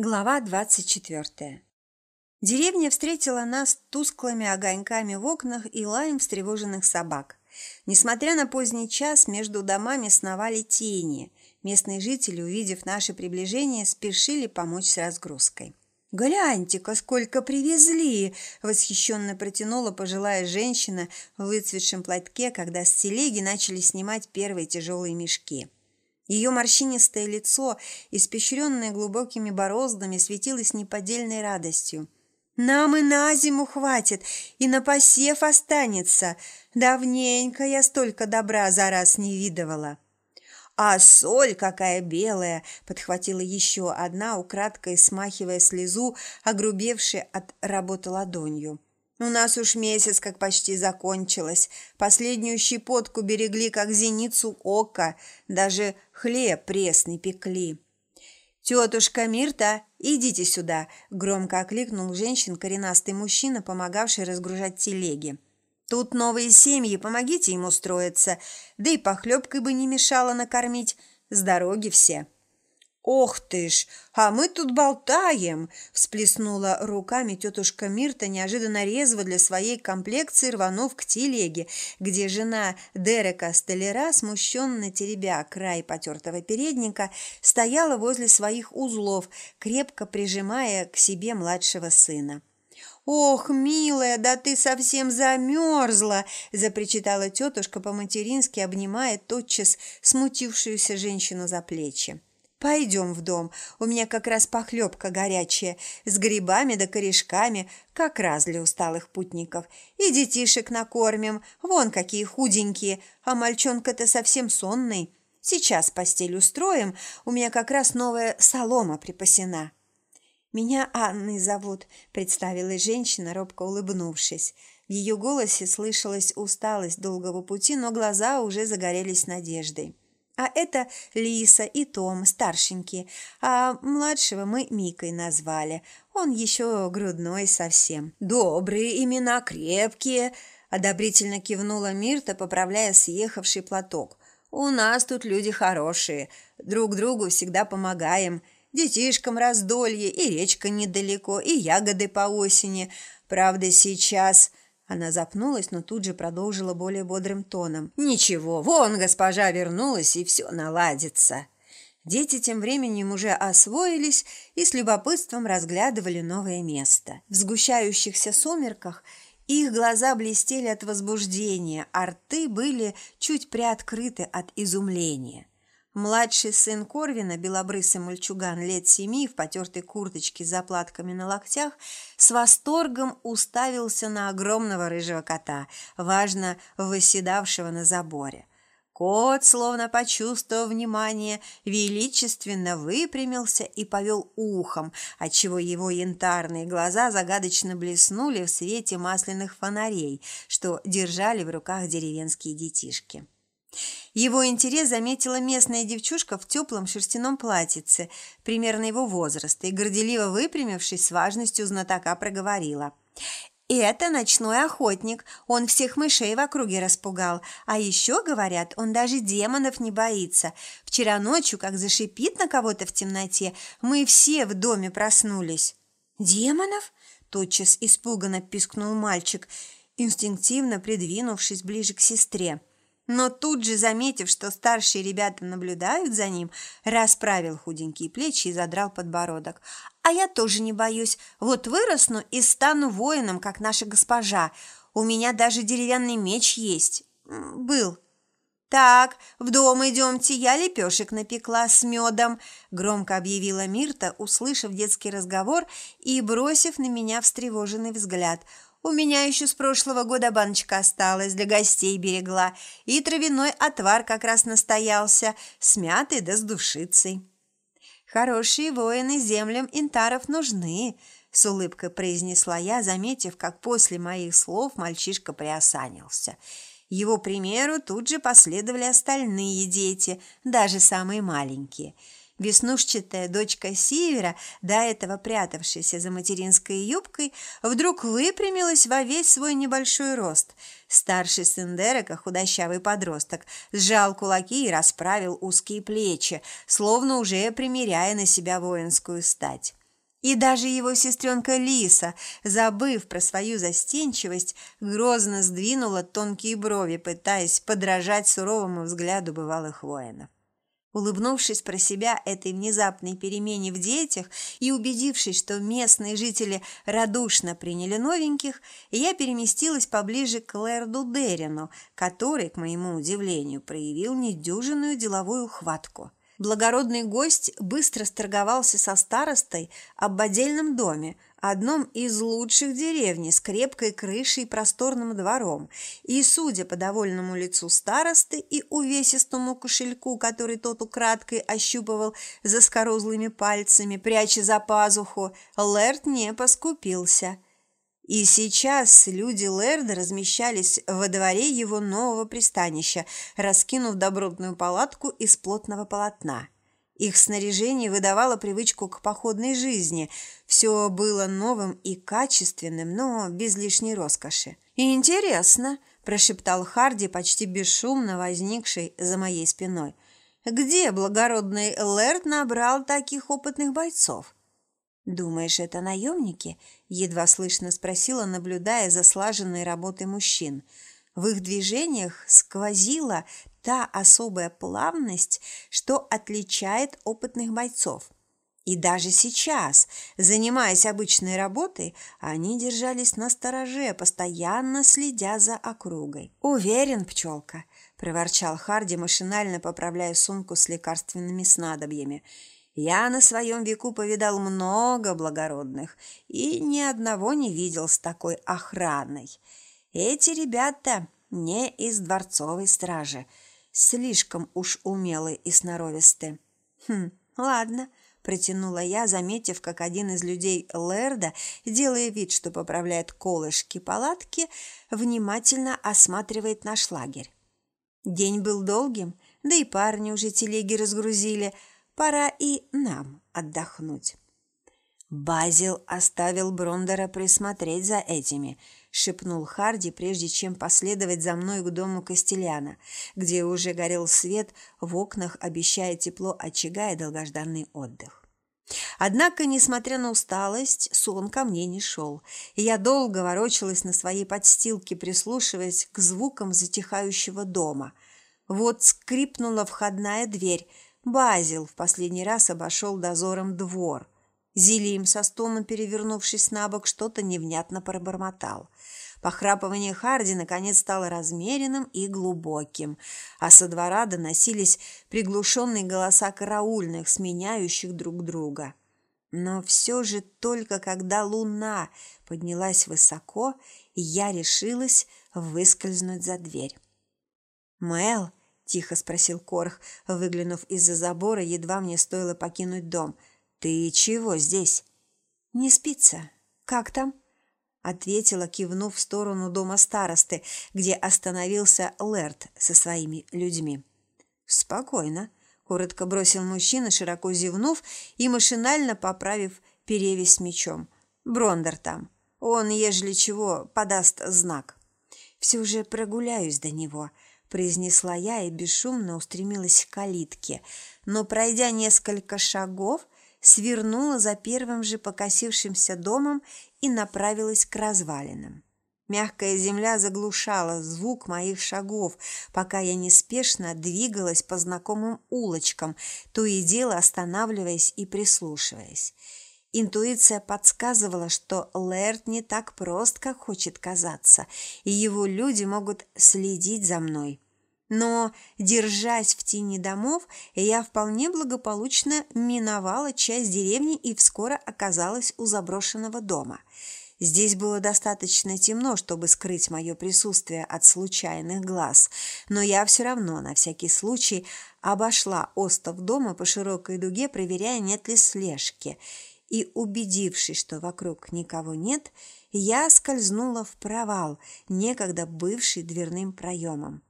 Глава 24. Деревня встретила нас тусклыми огоньками в окнах и лаем встревоженных собак. Несмотря на поздний час, между домами сновали тени. Местные жители, увидев наше приближение, спешили помочь с разгрузкой. «Гляньте-ка, сколько привезли!» – восхищенно протянула пожилая женщина в выцветшем платке, когда с телеги начали снимать первые тяжелые мешки. Ее морщинистое лицо, испещренное глубокими бороздами, светилось неподдельной радостью. «Нам и на зиму хватит, и на посев останется. Давненько я столько добра за раз не видывала». «А соль какая белая!» – подхватила еще одна, украдкой смахивая слезу, огрубевшей от работы ладонью. У нас уж месяц как почти закончилось. Последнюю щепотку берегли, как зеницу ока. Даже хлеб пресный пекли. «Тетушка Мирта, идите сюда!» – громко окликнул женщин коренастый мужчина, помогавший разгружать телеги. «Тут новые семьи, помогите им устроиться. Да и похлебкой бы не мешало накормить. С дороги все». «Ох ты ж, а мы тут болтаем!» – всплеснула руками тетушка Мирта, неожиданно резво для своей комплекции рванув к телеге, где жена Дерека Стеллера, смущенно теребя край потертого передника, стояла возле своих узлов, крепко прижимая к себе младшего сына. «Ох, милая, да ты совсем замерзла!» – запричитала тетушка по-матерински, обнимая тотчас смутившуюся женщину за плечи. «Пойдем в дом, у меня как раз похлебка горячая, с грибами да корешками, как раз для усталых путников. И детишек накормим, вон какие худенькие, а мальчонка-то совсем сонный. Сейчас постель устроим, у меня как раз новая солома припасена». «Меня Анной зовут», – представилась женщина, робко улыбнувшись. В ее голосе слышалась усталость долгого пути, но глаза уже загорелись надеждой. А это Лиса и Том, старшенькие, а младшего мы Микой назвали. Он еще грудной совсем. Добрые имена, крепкие, одобрительно кивнула Мирта, поправляя съехавший платок. У нас тут люди хорошие, друг другу всегда помогаем. Детишкам раздолье, и речка недалеко, и ягоды по осени. Правда, сейчас она запнулась, но тут же продолжила более бодрым тоном. «Ничего, вон госпожа вернулась, и все наладится». Дети тем временем уже освоились и с любопытством разглядывали новое место. В сгущающихся сумерках их глаза блестели от возбуждения, а рты были чуть приоткрыты от изумления. Младший сын Корвина, белобрысый мальчуган лет семи в потертой курточке с заплатками на локтях, с восторгом уставился на огромного рыжего кота, важно восседавшего на заборе. Кот, словно почувствовав внимание, величественно выпрямился и повел ухом, отчего его янтарные глаза загадочно блеснули в свете масляных фонарей, что держали в руках деревенские детишки. Его интерес заметила местная девчушка в теплом шерстяном платьице, примерно его возраста, и, горделиво выпрямившись, с важностью знатока проговорила. «Это ночной охотник, он всех мышей в округе распугал. А еще, говорят, он даже демонов не боится. Вчера ночью, как зашипит на кого-то в темноте, мы все в доме проснулись». «Демонов?» – тотчас испуганно пискнул мальчик, инстинктивно придвинувшись ближе к сестре но тут же, заметив, что старшие ребята наблюдают за ним, расправил худенькие плечи и задрал подбородок. «А я тоже не боюсь. Вот выросну и стану воином, как наша госпожа. У меня даже деревянный меч есть. Был». «Так, в дом идемте, я лепешек напекла с медом», – громко объявила Мирта, услышав детский разговор и бросив на меня встревоженный взгляд – у меня еще с прошлого года баночка осталась, для гостей берегла, и травяной отвар как раз настоялся, с мятой да с душицей. Хорошие воины землям интаров нужны, с улыбкой произнесла я, заметив, как после моих слов мальчишка приосанился. Его примеру тут же последовали остальные дети, даже самые маленькие – Веснушчатая дочка Сивера, до этого прятавшаяся за материнской юбкой, вдруг выпрямилась во весь свой небольшой рост. Старший сын Дерека, худощавый подросток, сжал кулаки и расправил узкие плечи, словно уже примеряя на себя воинскую стать. И даже его сестренка Лиса, забыв про свою застенчивость, грозно сдвинула тонкие брови, пытаясь подражать суровому взгляду бывалых воинов. Улыбнувшись про себя этой внезапной перемене в детях и убедившись, что местные жители радушно приняли новеньких, я переместилась поближе к Лэрду Дерину, который, к моему удивлению, проявил недюжинную деловую хватку – благородный гость быстро сторговался со старостой об отдельном доме, одном из лучших деревни с крепкой крышей и просторным двором, и, судя по довольному лицу старосты и увесистому кошельку, который тот украдкой ощупывал за скорозлыми пальцами, пряча за пазуху, Лэрд не поскупился – и сейчас люди Лерда размещались во дворе его нового пристанища, раскинув добротную палатку из плотного полотна. Их снаряжение выдавало привычку к походной жизни. Все было новым и качественным, но без лишней роскоши. «Интересно», – прошептал Харди, почти бесшумно возникший за моей спиной. «Где благородный Лэрд набрал таких опытных бойцов?» «Думаешь, это наемники?» – едва слышно спросила, наблюдая за слаженной работой мужчин. В их движениях сквозила та особая плавность, что отличает опытных бойцов. И даже сейчас, занимаясь обычной работой, они держались на стороже, постоянно следя за округой. «Уверен, пчелка», – проворчал Харди, машинально поправляя сумку с лекарственными снадобьями – я на своем веку повидал много благородных и ни одного не видел с такой охраной. Эти ребята не из дворцовой стражи, слишком уж умелы и сноровисты. Хм, ладно, протянула я, заметив, как один из людей Лерда, делая вид, что поправляет колышки палатки, внимательно осматривает наш лагерь. День был долгим, да и парни уже телеги разгрузили – Пора и нам отдохнуть. Базил оставил Брондера присмотреть за этими, шепнул Харди, прежде чем последовать за мной к дому Костеляна, где уже горел свет в окнах, обещая тепло очага и долгожданный отдых. Однако, несмотря на усталость, сон ко мне не шел, и я долго ворочалась на своей подстилке, прислушиваясь к звукам затихающего дома. Вот скрипнула входная дверь – Базил в последний раз обошел дозором двор. Зилим со стоном, перевернувшись на бок, что-то невнятно пробормотал. Похрапывание Харди наконец стало размеренным и глубоким, а со двора доносились приглушенные голоса караульных, сменяющих друг друга. Но все же только когда луна поднялась высоко, я решилась выскользнуть за дверь. «Мэл!» Тихо спросил Корх, выглянув из-за забора, едва мне стоило покинуть дом. Ты чего здесь? Не спится. Как там? ответила, кивнув в сторону дома старосты, где остановился Лерт со своими людьми. Спокойно, коротко бросил мужчина, широко зевнув и машинально поправив перевязь мечом. Брондер там. Он, ежели чего, подаст знак. Все же прогуляюсь до него произнесла я и бесшумно устремилась к калитке, но, пройдя несколько шагов, свернула за первым же покосившимся домом и направилась к развалинам. Мягкая земля заглушала звук моих шагов, пока я неспешно двигалась по знакомым улочкам, то и дело останавливаясь и прислушиваясь. Интуиция подсказывала, что Лэрд не так прост, как хочет казаться, и его люди могут следить за мной. Но, держась в тени домов, я вполне благополучно миновала часть деревни и вскоре оказалась у заброшенного дома. Здесь было достаточно темно, чтобы скрыть мое присутствие от случайных глаз, но я все равно на всякий случай обошла остов дома по широкой дуге, проверяя, нет ли слежки – и, убедившись, что вокруг никого нет, я скользнула в провал, некогда бывший дверным проемом.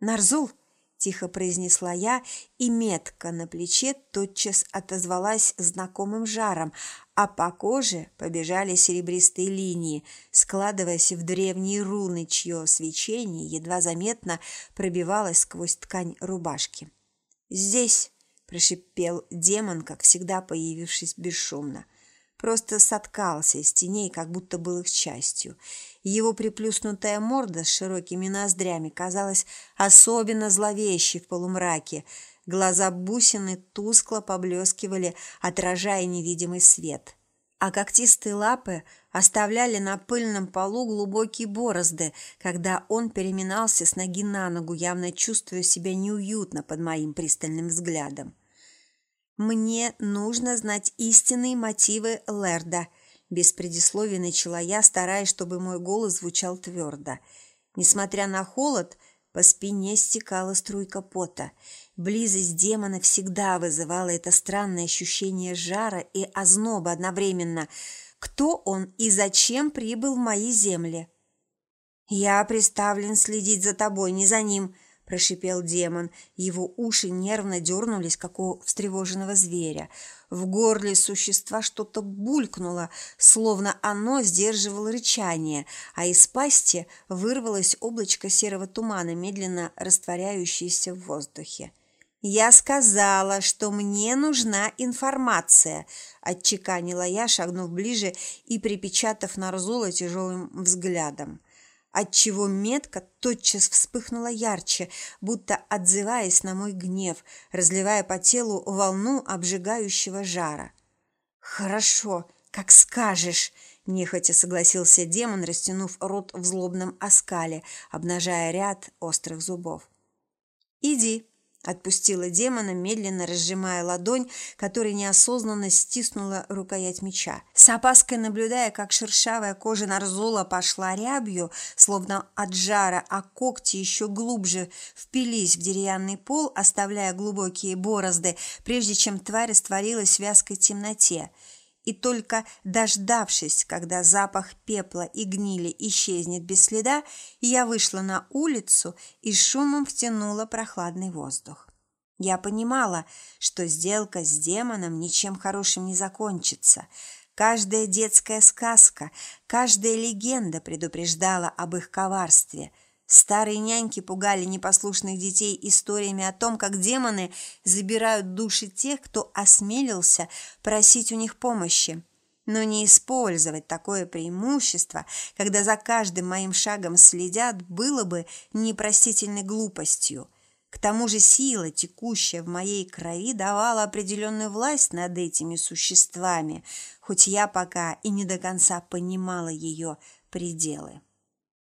«Нарзул!» – тихо произнесла я, и метка на плече тотчас отозвалась знакомым жаром, а по коже побежали серебристые линии, складываясь в древние руны, чье свечение едва заметно пробивалось сквозь ткань рубашки. «Здесь!» – прошипел демон, как всегда появившись бесшумно. просто соткался из теней, как будто был их частью. Его приплюснутая морда с широкими ноздрями казалась особенно зловещей в полумраке. Глаза бусины тускло поблескивали, отражая невидимый свет. А когтистые лапы оставляли на пыльном полу глубокие борозды, когда он переминался с ноги на ногу, явно чувствуя себя неуютно под моим пристальным взглядом. «Мне нужно знать истинные мотивы Лерда», – без предисловия начала я, стараясь, чтобы мой голос звучал твердо. Несмотря на холод, по спине стекала струйка пота. Близость демона всегда вызывала это странное ощущение жара и озноба одновременно. Кто он и зачем прибыл в мои земли? «Я приставлен следить за тобой, не за ним», – прошипел демон. Его уши нервно дернулись, как у встревоженного зверя. В горле существа что-то булькнуло, словно оно сдерживало рычание, а из пасти вырвалось облачко серого тумана, медленно растворяющееся в воздухе. «Я сказала, что мне нужна информация», – отчеканила я, шагнув ближе и припечатав Нарзула тяжелым взглядом отчего метка тотчас вспыхнула ярче, будто отзываясь на мой гнев, разливая по телу волну обжигающего жара. «Хорошо, как скажешь», – нехотя согласился демон, растянув рот в злобном оскале, обнажая ряд острых зубов. «Иди», Отпустила демона, медленно разжимая ладонь, которая неосознанно стиснула рукоять меча. С опаской наблюдая, как шершавая кожа Нарзола пошла рябью, словно от жара, а когти еще глубже впились в деревянный пол, оставляя глубокие борозды, прежде чем тварь растворилась в вязкой темноте – и только дождавшись, когда запах пепла и гнили исчезнет без следа, я вышла на улицу и шумом втянула прохладный воздух. Я понимала, что сделка с демоном ничем хорошим не закончится. Каждая детская сказка, каждая легенда предупреждала об их коварстве – Старые няньки пугали непослушных детей историями о том, как демоны забирают души тех, кто осмелился просить у них помощи. Но не использовать такое преимущество, когда за каждым моим шагом следят, было бы непростительной глупостью. К тому же сила, текущая в моей крови, давала определенную власть над этими существами, хоть я пока и не до конца понимала ее пределы.